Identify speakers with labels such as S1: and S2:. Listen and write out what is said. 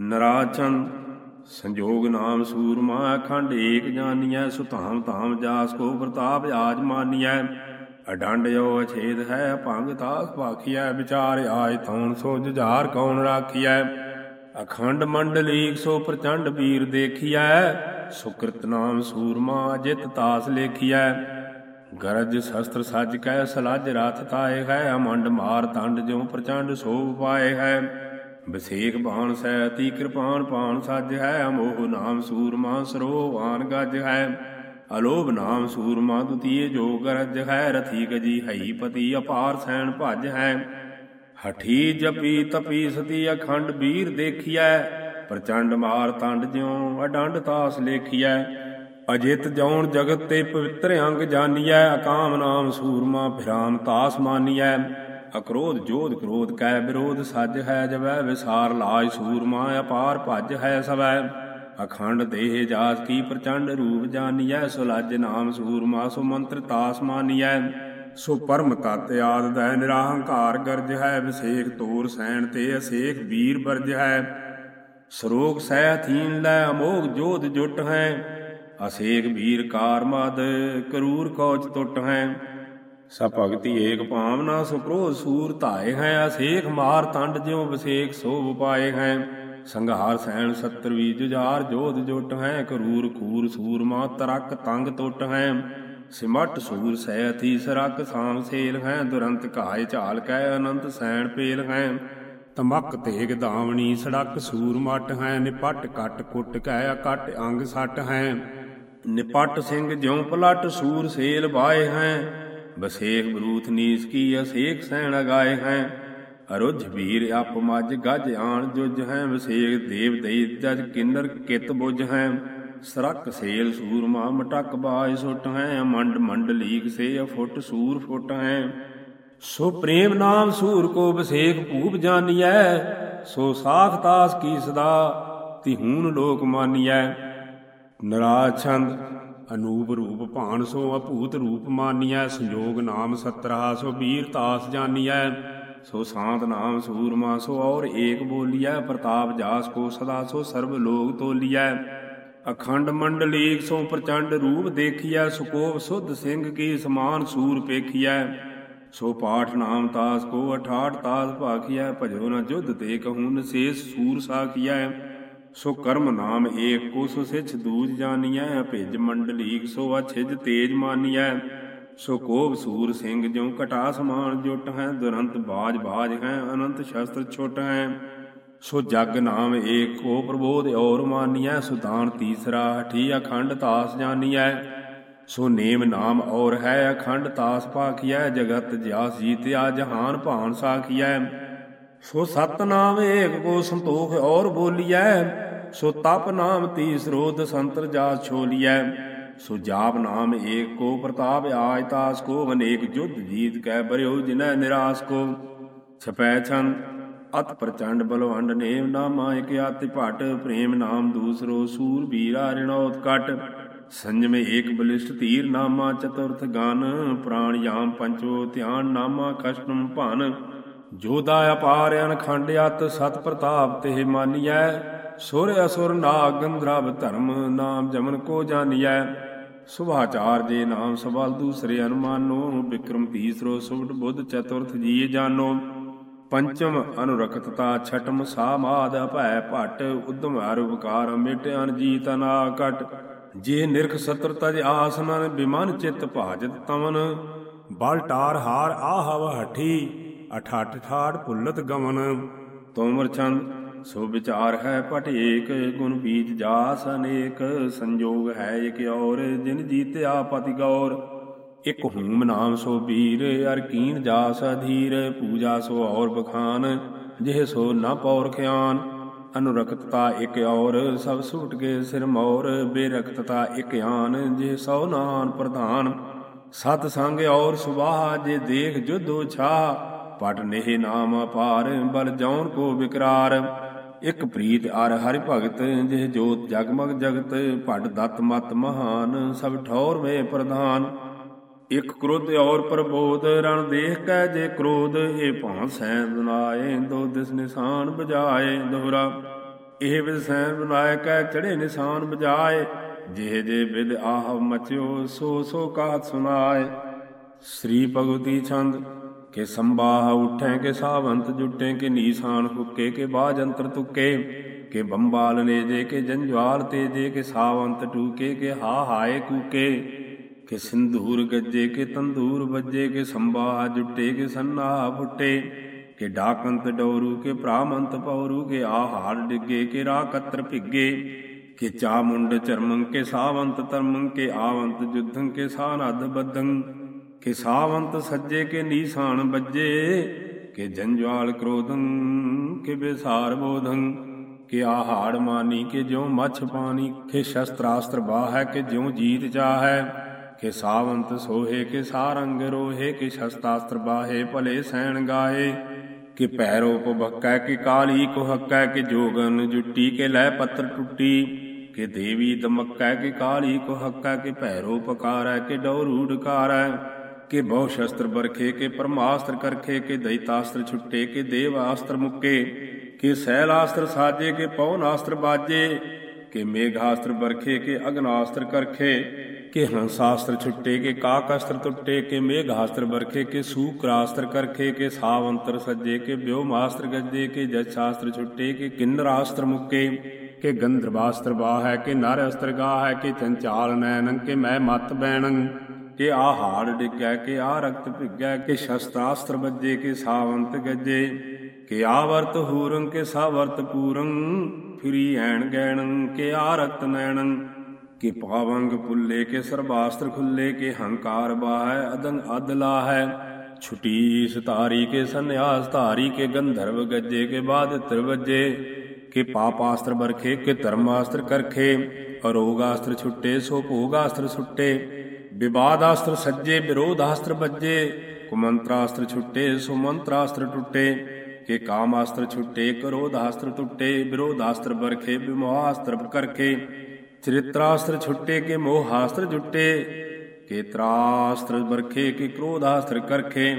S1: ਨਰਾਚਨ, ਸੰਜੋਗ ਨਾਮ ਸੂਰਮਾ ਅਖੰਡ ਏਕ ਜਾਨੀਐ, ਸੁਧਾਮ ਧਾਮ ਜਾਸ ਕੋ ਪ੍ਰਤਾਪ ਆਜ ਮਾਨੀਐ। ਅਡੰਡ ਜੋ ਅਛੇਦ ਹੈ, ਭੰਗ ਤਾਸ ਭਾਖੀਐ, ਵਿਚਾਰ ਆਜ ਤੌਣ ਸੋ ਜੁਝਾਰ ਕੌਣ ਰਾਖੀਐ। ਅਖੰਡ ਮੰਡਲੀਕ ਸੋ ਪ੍ਰਚੰਡ ਵੀਰ ਦੇਖੀਐ, ਸੁਕ੍ਰਿਤ ਨਾਮ ਸੂਰਮਾ ਜਿਤ ਤਾਸ ਲੇਖੀਐ। ਗਰਜ ਸ਼ਸਤਰ ਸੱਜ ਕੈ, ਸਲਜ ਰਥ ਤਾਏ ਹੈ, ਅਮੰਡ ਮਾਰ ਤੰਡ ਜਿਉ ਪ੍ਰਚੰਡ ਸੋਭ ਪਾਏ ਹੈ। ਵਿਸੇਕ ਬਾਣ ਸੈ ਤੀ ਕਿਰਪਾਨ ਪਾਣ ਸੱਜ ਹੈ ਅਮੋਹ ਨਾਮ ਸੂਰਮਾ ਸਰੋਵਾਨ ਗੱਜ ਹੈ। ਅਲੋਭ ਨਾਮ ਸੂਰਮਾ ਦੁਤੀਏ ਜੋ ਗਰਜ ਹੈ, ਰਥੀ ਗਜੀ ਹਈ ਪਤੀ ਅਪਾਰ ਸੈਣ ਭਜ ਹੈ। ਹਠੀ ਜਪੀ ਤਪੀ ਸਤੀ ਅਖੰਡ ਵੀਰ ਦੇਖੀਐ, ਪ੍ਰਚੰਡ ਮਾਰ ਤੰਡ ਜਿਉ ਅਡੰਡ ਤਾਸ ਲੇਖੀਐ। ਅਜਿਤ ਜੌਣ ਜਗਤ ਤੇ ਪਵਿੱਤਰ ਅੰਗ ਜਾਨੀਐ, ਅਕਾਮ ਨਾਮ ਸੂਰਮਾ ਫਿਰਾਮ ਤਾਸ ਮਾਨੀਐ। ਅਕਰੋਧ, ਜੋਧ, ਕ੍ਰੋਧ, ਕੈ ਵਿਰੋਧ, ਸੱਜ ਹੈ, ਜਵੈ, ਵਿਸਾਰ, ਲਾਜ ਸੂਰਮਾ ਅਪਾਰ, ਭਜ ਹੈ, ਸਵੈ। ਅਖੰਡ ਦੇਹ ਜਾਤ ਕੀ ਪ੍ਰਚੰਡ ਰੂਪ ਜਾਨੀਐ, ਸੋ ਲੱਜ ਨਾਮ ਸੂਰਮਾ ਸੋ ਮੰਤਰ ਤਾਸ ਮਾਨੀਐ। ਸੋ ਪਰਮ ਤਤ ਆਦ ਦੈ ਨਿਰਾਹੰਕਾਰ ਗਰਜ ਹੈ, ਵਿਸੇਖ ਤੋਰ ਸੈਣ ਤੇ ਅਸੇਖ ਵੀਰ ਬਰਜ ਹੈ। ਸਰੋਗ ਸਹਿ ਥੀਨ ਲੈ, ਅਮੋਗ ਜੋਧ ਜੁਟ ਹੈ। ਅਸੇਖ ਵੀਰ ਕਾਰ ਮਦ, ਕਰੂਰ ਕੌਚ ਟੁੱਟ ਹੈ। ਸਭ ਭਗਤੀ ਏਕ ਭਾਵਨਾ ਸੋ ਸੂਰ ਧਾਏ ਹੈ ਅਸੇਖ ਮਾਰ ਤੰਡ ਜਿਉ ਵਿਸੇਖ ਸੋਭ ਪਾਏ ਹੈ। ਸੰਘਾਰ ਸੈਣ ਸਤਰਵੀ ਜੁਝਾਰ ਜੋਧ ਜੋਟ ਹੈ, ਕਰੂਰ ਖੂਰ ਸੂਰਮਾ ਤਰਕ ਤੰਗ ਟੁੱਟ ਹੈ। ਸਿਮਟ ਸੂਰ ਸੈ ਅਥੀ ਸਰਕ ਸਾਮ ਸੇਲ ਹੈ, ਦੁਰੰਤ ਘਾਇ ਝਾਲ ਕੈ ਅਨੰਤ ਸੈਣ ਪੇਲ ਹੈ। ਤਮਕ ਤੇਗ ਦਾਵਣੀ ਸੜਕ ਸੂਰ ਮਟ ਹੈ, ਨਿਪਟ ਕਟ ਕੁੱਟ ਕੈ ਅਕਟ ਅੰਗ ਸੱਟ ਹੈ। ਨਿਪਟ ਸਿੰਘ ਜਿਉ ਪਲਟ ਸੂਰ ਸੇਲ ਬਾਏ ਹੈ ਬਸੇਖ ਬਰੂਥ ਨੀਸ ਕੀ ਅਸੇਖ ਸੈਣ ਅਗਾਏ ਹੈ। ਅਰੁਝ ਵੀਰ ਅਪ ਮਜ ਗਜ ਆਣ ਜੁਜ ਹੈ। ਵਸੇਖ ਦੇਵ ਦੇਈ ਜਜ ਕਿੰਨਰ ਕਿਤ ਬੁਝ ਹੈ। ਸਰਕ ਸੇਲ ਸੂਰਮਾ ਮਟਕ ਬਾਜ ਸੁਟ ਹੈ। ਮੰਡ ਲੀਕ ਸੇ ਅਫੁੱਟ ਸੂਰ ਫੁੱਟ ਹੈ। ਸੋ ਪ੍ਰੇਮ ਨਾਮ ਸੂਰ ਕੋ ਬਸੇਖ ਭੂਪ ਜਾਨੀਐ। ਸੋ ਸਾਖ ਤਾਸ ਕੀ ਸਦਾ ਤਿਹੂਨ ਲੋਕ ਮਾਨੀਐ। ਨਰਾਜ ਛੰਦ ਅਨੂਪ ਰੂਪ ਭਾਨ ਸੋ ਅਭੂਤ ਰੂਪ ਮਾਨੀਐ, ਸੰਜੋਗ ਨਾਮ ਸਤਰਾ ਸੋ ਵੀਰ ਤਾਸ ਜਾਨੀਐ, ਸੋ ਸਾਤ ਨਾਮ ਸੂਰਮਾ ਸੋ ਔਰ ਏਕ ਬੋਲੀਐ, ਪ੍ਰਤਾਪ ਜਾਸ ਕੋ ਸਦਾ ਸੋ ਸਰਬ ਲੋਕ ਤੋਲੀਐ। ਅਖੰਡ ਮੰਡਲੀਕ ਸੋ ਪ੍ਰਚੰਡ ਰੂਪ ਦੇਖੀਐ, ਸੁਕੋਵ ਸੁਧ ਸਿੰਘ ਕੀ ਸਮਾਨ ਸੂਰ ਪੇਖੀਐ। ਸੋ ਪਾਠ ਨਾਮ ਤਾਸ ਕੋ 68 ਤਾਸ ਭਾਖੀਐ, ਭਜੋ ਨ ਜੁਧ ਤੇ ਕਹੂੰ ਨਸੇਸ ਸੂਰ ਸਾਖੀਐ। ਸੋ ਕਰਮ ਨਾਮ ਏਕ ਕੋ ਸੋ ਸਿਛ ਦੂਜ ਜਾਨੀਐ, ਭਿਜ ਮੰਡਲੀਕ, ਸੋ ਅਛਿਜ ਤੇਜ ਮਾਨੀਐ। ਸੋ ਕੋਬ ਸੂਰ ਸਿੰਘ ਜਿਉ ਘਟਾ ਸਮਾਨ ਜੁਟ ਹੈ, ਦੁਰੰਤ ਬਾਜ ਬਾਜ ਹੈ, ਅਨੰਤ ਸ਼ਸਤਰ ਛੁਟ ਹੈ। ਸੋ ਜਗ ਨਾਮ ਏਕ ਕੋ ਪ੍ਰਬੋਧ ਔਰ ਮਾਨੀਐ ਸੁਦਾਨ ਤੀਸਰਾ, ਹਠੀ ਅਖੰਡ ਤਾਸ ਜਾਨੀਐ। ਸੋ ਨੇਮ ਨਾਮ ਔਰ ਹੈ, ਅਖੰਡ ਤਾਸ ਪਾਖੀਐ, ਜਗਤ ਜਿਆਸ ਜੀਤਿਆ ਜਹਾਨ ਭਾਨ ਸਾਖੀਐ। ਸੋ ਸਤਨਾਮ ਏਕ ਕੋ ਸੰਤੋਖ ਔਰ ਬੋਲੀਐ, ਸੋ ਤਪ ਨਾਮ ਤੀਸਰੋ ਦਸੰਤਰ ਜਾਸ ਛੋਲੀਐ। ਸੋ ਜਾਪ ਨਾਮ ਏਕ ਕੋ ਪ੍ਰਤਾਪ ਆਜ ਤਾਸ ਕੋ, ਅਨੇਕ ਜੁਧ ਜੀਤ ਕੈ ਬਰਿਓ ਜਿਨੈ ਨਿਰਾਸ ਕੋ। ਛਪੈ ਛੰਦ, ਅਤ ਪ੍ਰਚੰਡ ਬਲਵੰਡ ਨੇਮ ਨਾਮਾ, ਇਕ ਆਤਿ ਭਟ ਪ੍ਰੇਮ ਨਾਮ ਦੂਸਰੋ ਸੂਰ ਵੀਰਾ ਰਿਣੋਤ ਕਟ। ਸੰਜਮੇ ਏਕ ਬਲਿਸ਼ਟ ਧੀਰ ਨਾਮਾ, ਚਤੁਰਥ ਗਨ ਪ੍ਰਾਣ ਯਾਮ ਪੰਚੋ ਧਿਆਨ ਨਾਮਾ ਕਸ਼ਟਮ ਭਨ। ਜੋਦਾ ਅਪਾਰ ਅਨਖੰਡ ਅਤ ਸਤ ਪ੍ਰਤਾਪ ਤੇ ਮਾਨੀਐ, ਸੁਰ ਅਸੁਰ ਨਾਗ ਗੰਧਰਵ ਧਰਮ ਨਾਮ ਜਮਨ ਕੋ ਜਾਨੀਐ। ਸੁਭਾਚਾਰ ਜੇ ਨਾਮ ਸਵਾਲ ਦੂਸਰੇ ਅਨੁਮਾਨੋ ਵਿਕਰਮ ਤੀਸਰੋ ਸੁਭਟ ਬੁੱਧ ਚਤੁਰਥ ਜੀ ਜਾਨੋ। ਪੰਚਮ ਅਨੁਰਖਤਤਾ ਛਟਮ ਸਾਮਾਦ ਭੈ ਭਟ, ਉਦਮ ਅਰੁਪਕਾਰ ਮਿਟ ਅਨਜੀਤ ਨਾ ਜੇ ਨਿਰਖ ਸਤਰ ਤਜ ਆਸਨਨ ਬਿਮਨ ਚਿਤ ਭਾਜਤ ਤਵਨ ਬਲ ਟਾਰ ਹਾਰ ਆਹਵ ਹਠੀ। ਅਠਾਠ ਠਾੜ ਭੁੱਲਤ ਗਮਨ ਤੋਮਰ ਛੰਦ ਸੋ ਵਿਚਾਰ ਹੈ ਪਟ ਏਕ ਗੁਣ ਬੀਜ ਜਾਸ ਅਨੇਕ ਸੰਜੋਗ ਹੈ ਇਕ ਔਰ ਜਿਨ ਜੀਤਿਆ ਪਤਿ ਗੌਰ। ਇਕ ਹੂਮ ਨਾਮ ਸੋ ਵੀਰ ਅਰ ਕੀਨ ਜਾਸ ਅਧੀਰ ਪੂਜਾ ਸੋ ਔਰ ਬਖਾਨ ਜਿਹ ਸੋ ਨਾ ਪੌਰ ਖਿਆਨ। ਅਨੁਰਕਤਤਾ ਇਕ ਔਰ ਸਭ ਸੂਟ ਕੇ ਸਿਰ ਮੌਰ ਬੇਰਕਤਤਾ ਇਕ ਆਨ ਜਿਹ ਸੋ ਨਾਨ ਪ੍ਰਧਾਨ। ਸਤ ਸੰਗ ਔਰ ਸੁਬਾਹ ਜੇ ਦੇਖ ਜੁਦੋ ਛਾ ਪਟ ਨਹਿ ਨਾਮ ਅਪਾਰ, ਬਲ ਜੌਨ ਕੋ ਵਿਕਰਾਰ। ਇਕ ਪ੍ਰੀਤ ਅਰ ਹਰਿ ਭਗਤ, ਜਿਹ ਜੋਤ ਜਗਮਗ ਜਗਤ, ਭਟ ਦਤ ਮਤ ਮਹਾਨ, ਸਭ ਠੌਰ ਵੇ ਪ੍ਰਧਾਨ। ਇਕ ਕ੍ਰੋਧ ਔਰ ਪ੍ਰਬੋਧ, ਰਣ ਦੇਖ ਕੈ ਜੇ ਕ੍ਰੋਧ ਏ ਭਾਂ ਸੈ ਦੁਨਾਏ ਦੋ ਦਿਸ ਨਿਸ਼ਾਨ ਬਜਾਏ ਦੋਹਰਾ। ਇਹ ਵਿਸੈਨ ਬੁਲਾਇ ਕੈ ਚੜੇ ਨਿਸ਼ਾਨ ਬਜਾਏ ਜਿਹ ਜੇ ਵਿਦ ਆਹ ਮਚਿਓ, ਸੋ ਸੋ ਕਾਤ ਸੁਨਾਏ। ਸ੍ਰੀ ਭਗਵਤੀ ਛੰਦ ਕੇ ਸੰਬਾਹ ਉਠੈ ਕੇ ਸਾਵੰਤ ਜੁਟੇ ਕੇ ਨੀਸਾਨ ਹੁੱਕੇ ਕੇ ਬਾਜ ਅੰਤਰ ਤੁਕੇ ਕੇ ਬੰਬਾਲ ਨੇ ਜੇ ਕੇ ਜੰਜਵਾਲ ਤੇ ਜੇ ਕੇ ਸਾਵੰਤ ਟੂਕੇ ਕੇ ਹਾ ਹਾਏ ਕੂਕੇ ਕੇ ਸਿੰਧੂਰ ਗੱਜੇ ਕੇ ਤੰਦੂਰ ਵੱਜੇ ਕੇ ਸੰਬਾਹ ਜੁਟੇ ਕੇ ਸੰਨਾ ਫੁੱਟੇ ਕੇ ਡਾਕੰਤ ਡੋਰੂ ਕੇ ਪ੍ਰਾਮੰਤ ਪੌਰੂ ਕੇ ਆਹਾਰ ਡਿੱਗੇ ਕੇ ਰਾ ਕਤਰ ਭਿੱਗੇ ਕੇ ਚਾ ਮੁੰਡ ਚਰਮੰ ਕੇ ਸਾਵੰਤ ਤਰਮੰ ਕੇ ਆਵੰਤ ਜੁਧੰ ਕੇ ਸਾਨਦ ਬਦੰ ਕਿ ਸਾਵੰਤ ਸੱਜੇ ਕੇ ਨੀਸਾਨ ਬੱਜੇ, ਕੇ ਜੰਜਵਾਲ ਕ੍ਰੋਧੰ, ਕੇ ਬਿਸਾਰ ਬੋਧੰ, ਕਿ ਆਹਾੜ ਮਾਨੀ ਕੇ ਜਿਉ ਮੱਛ ਪਾਣੀ, ਕਿ ਸ਼ਸਤਰਾਸਤਰ ਬਾਹੈ ਕਿ ਜਿਉ ਜੀਤ ਚਾਹੈ, ਕਿ ਸਾਵੰਤ ਸੋਹੇ ਕਿ ਸਾਰੰਗ ਰੋਹੇ, ਕਿ ਸ਼ਸਤਾਸਤਰ ਬਾਹੇ ਭਲੇ ਸੈਣ ਗਾਏ, ਕਿ ਪੈਰੋ ਪਬਕੈ ਕਿ ਕਾਲੀ ਕੋ ਹੱਕੈ ਕਿ ਜੋਗਨ ਜੁੱਟੀ, ਕੇ ਲੈ ਪੱਤਰ ਟੁੱਟੀ, ਕਿ ਦੇਵੀ ਦਮਕੈ, ਕਿ ਕਾਲੀ ਕੋ ਹੱਕੈ ਕਿ ਭੈਰੋ ਪਕਾਰੈ, ਕਿ ਡੌਰੂ ਡਕਾਰੈ ਕਿ ਬਹੁ ਸ਼ਸਤਰ ਬਰਖੇ ਕੇ ਪਰਮਾਸਤਰ ਕਰਖੇ ਕਿ ਦੈਤਾਸਤਰ ਛੁੱਟੇ ਕਿ ਦੇਵਾਸਤਰ ਮੁੱਕੇ ਕਿ ਸੈਲਾਸਤਰ ਸਾਜੇ ਕਿ ਪੌਨਾਸਤਰ ਬਾਜੇ ਕਿ ਮੇਘਾਸਤਰ ਬਰਖੇ ਕੇ ਅਗਨਾਸਤਰ ਕਰਖੇ ਕਿ ਹੰਸਾਸਤਰ ਛੁੱਟੇ ਕੇ ਕਾਕਸਤਰ ਟੁੱਟੇ ਕੇ ਮੇਘਾਸਤਰ ਬਰਖੇ ਕੇ ਸੂਕਰਾਸਤਰ ਕਰਖੇ ਕੇ ਸਾਵੰਤਰ ਸੱਜੇ ਕੇ ਬਿਉਮਾਸਤਰ ਗੱਜੇ ਕੇ ਜਛਾਸਤਰ ਛੁੱਟੇ ਕੇ ਕਿੰਨਰਾਸਤਰ ਮੁੱਕੇ ਕਿ ਗੰਧਰਵਾਸਤਰ ਬਾਹੈ ਕਿ ਨਰ ਅਸਤਰ ਗਾਹੈ ਕਿ ਚੰਚਾਲ ਨੈਨੰ ਕਿ ਮੈਂ ਮਤ ਬੈਣੰ ਕਿ ਆ ਹਾੜ ਡਿੱਗੈ, ਕਿ ਆ ਰਕਤ ਭਿੱਗੈ, ਕਿ ਸ਼ਸਤਰਾਸਤਰ ਵੱਜੇ, ਕਿ ਸਾਵੰਤ ਗੱਜੇ, ਕਿ ਆ ਵਰਤ ਹੂਰੰ, ਕਿ ਸਾ ਵਰਤ ਪੂਰੰ, ਫਿਰੀ ਐਣ ਗੈਣੰ, ਕਿ ਆ ਰਕਤ ਨੈਣੰ, ਕਿ ਪਾਵੰਗ ਪੁੱਲੇ ਕੇ ਸਰਬਾਸਤਰ ਖੁੱਲੇ, ਕੇ ਹੰਕਾਰ ਬਾਹੈ ਅਦੰ ਅਦ ਹੈ ਛੁਟੀ ਸਤਾਰੀ ਕੇ ਸੰਨਿਆਸ ਧਾਰੀ, ਕੇ ਗੰਧਰਵ ਗੱਜੇ, ਕੇ ਬਾਦ ਤ੍ਰਿਵਜੇ ਕਿ ਪਾਪਾਸਤਰ ਬਰਖੇ ਕਿ ਧਰਮਾਸਤਰ ਕਰਖੇ, ਅਰੋਗਾਸਤਰ ਛੁੱਟੇ, ਸੋ ਭੋਗਾਸਤਰ ਛੁੱਟੇ ਵਿਵਾਦਾਸਤਰ ਸੱਜੇ, ਵਿਰੋਧਾਸਤਰ ਬੱਜੇ ਕੁਮੰਤਰਾਸਤਰ ਛੁੱਟੇ ਸੋ ਮੰਤਰਾਸਤਰ ਟੁੱਟੇ। ਕਿ ਕਾਮਾਸਤਰ ਛੁੱਟੇ, ਕਰੋਧਾਸਤਰ ਟੁੱਟੇ। ਵਿਰੋਧਾਸਤਰ ਬਰਖੇ ਵਿਮੋਹਾਸਤਰ ਕਰਖੇ। ਚਰਿਤਰਾਸਤਰ ਛੁੱਟੇ, ਕੇ ਮੋਹਾਸਤਰ ਜੁੱਟੇ। ਕੇ ਤਰਾਸਤਰ ਬਰਖੇ ਕੇ ਕ੍ਰੋਧਾਸਤਰ ਕਰਖੇ।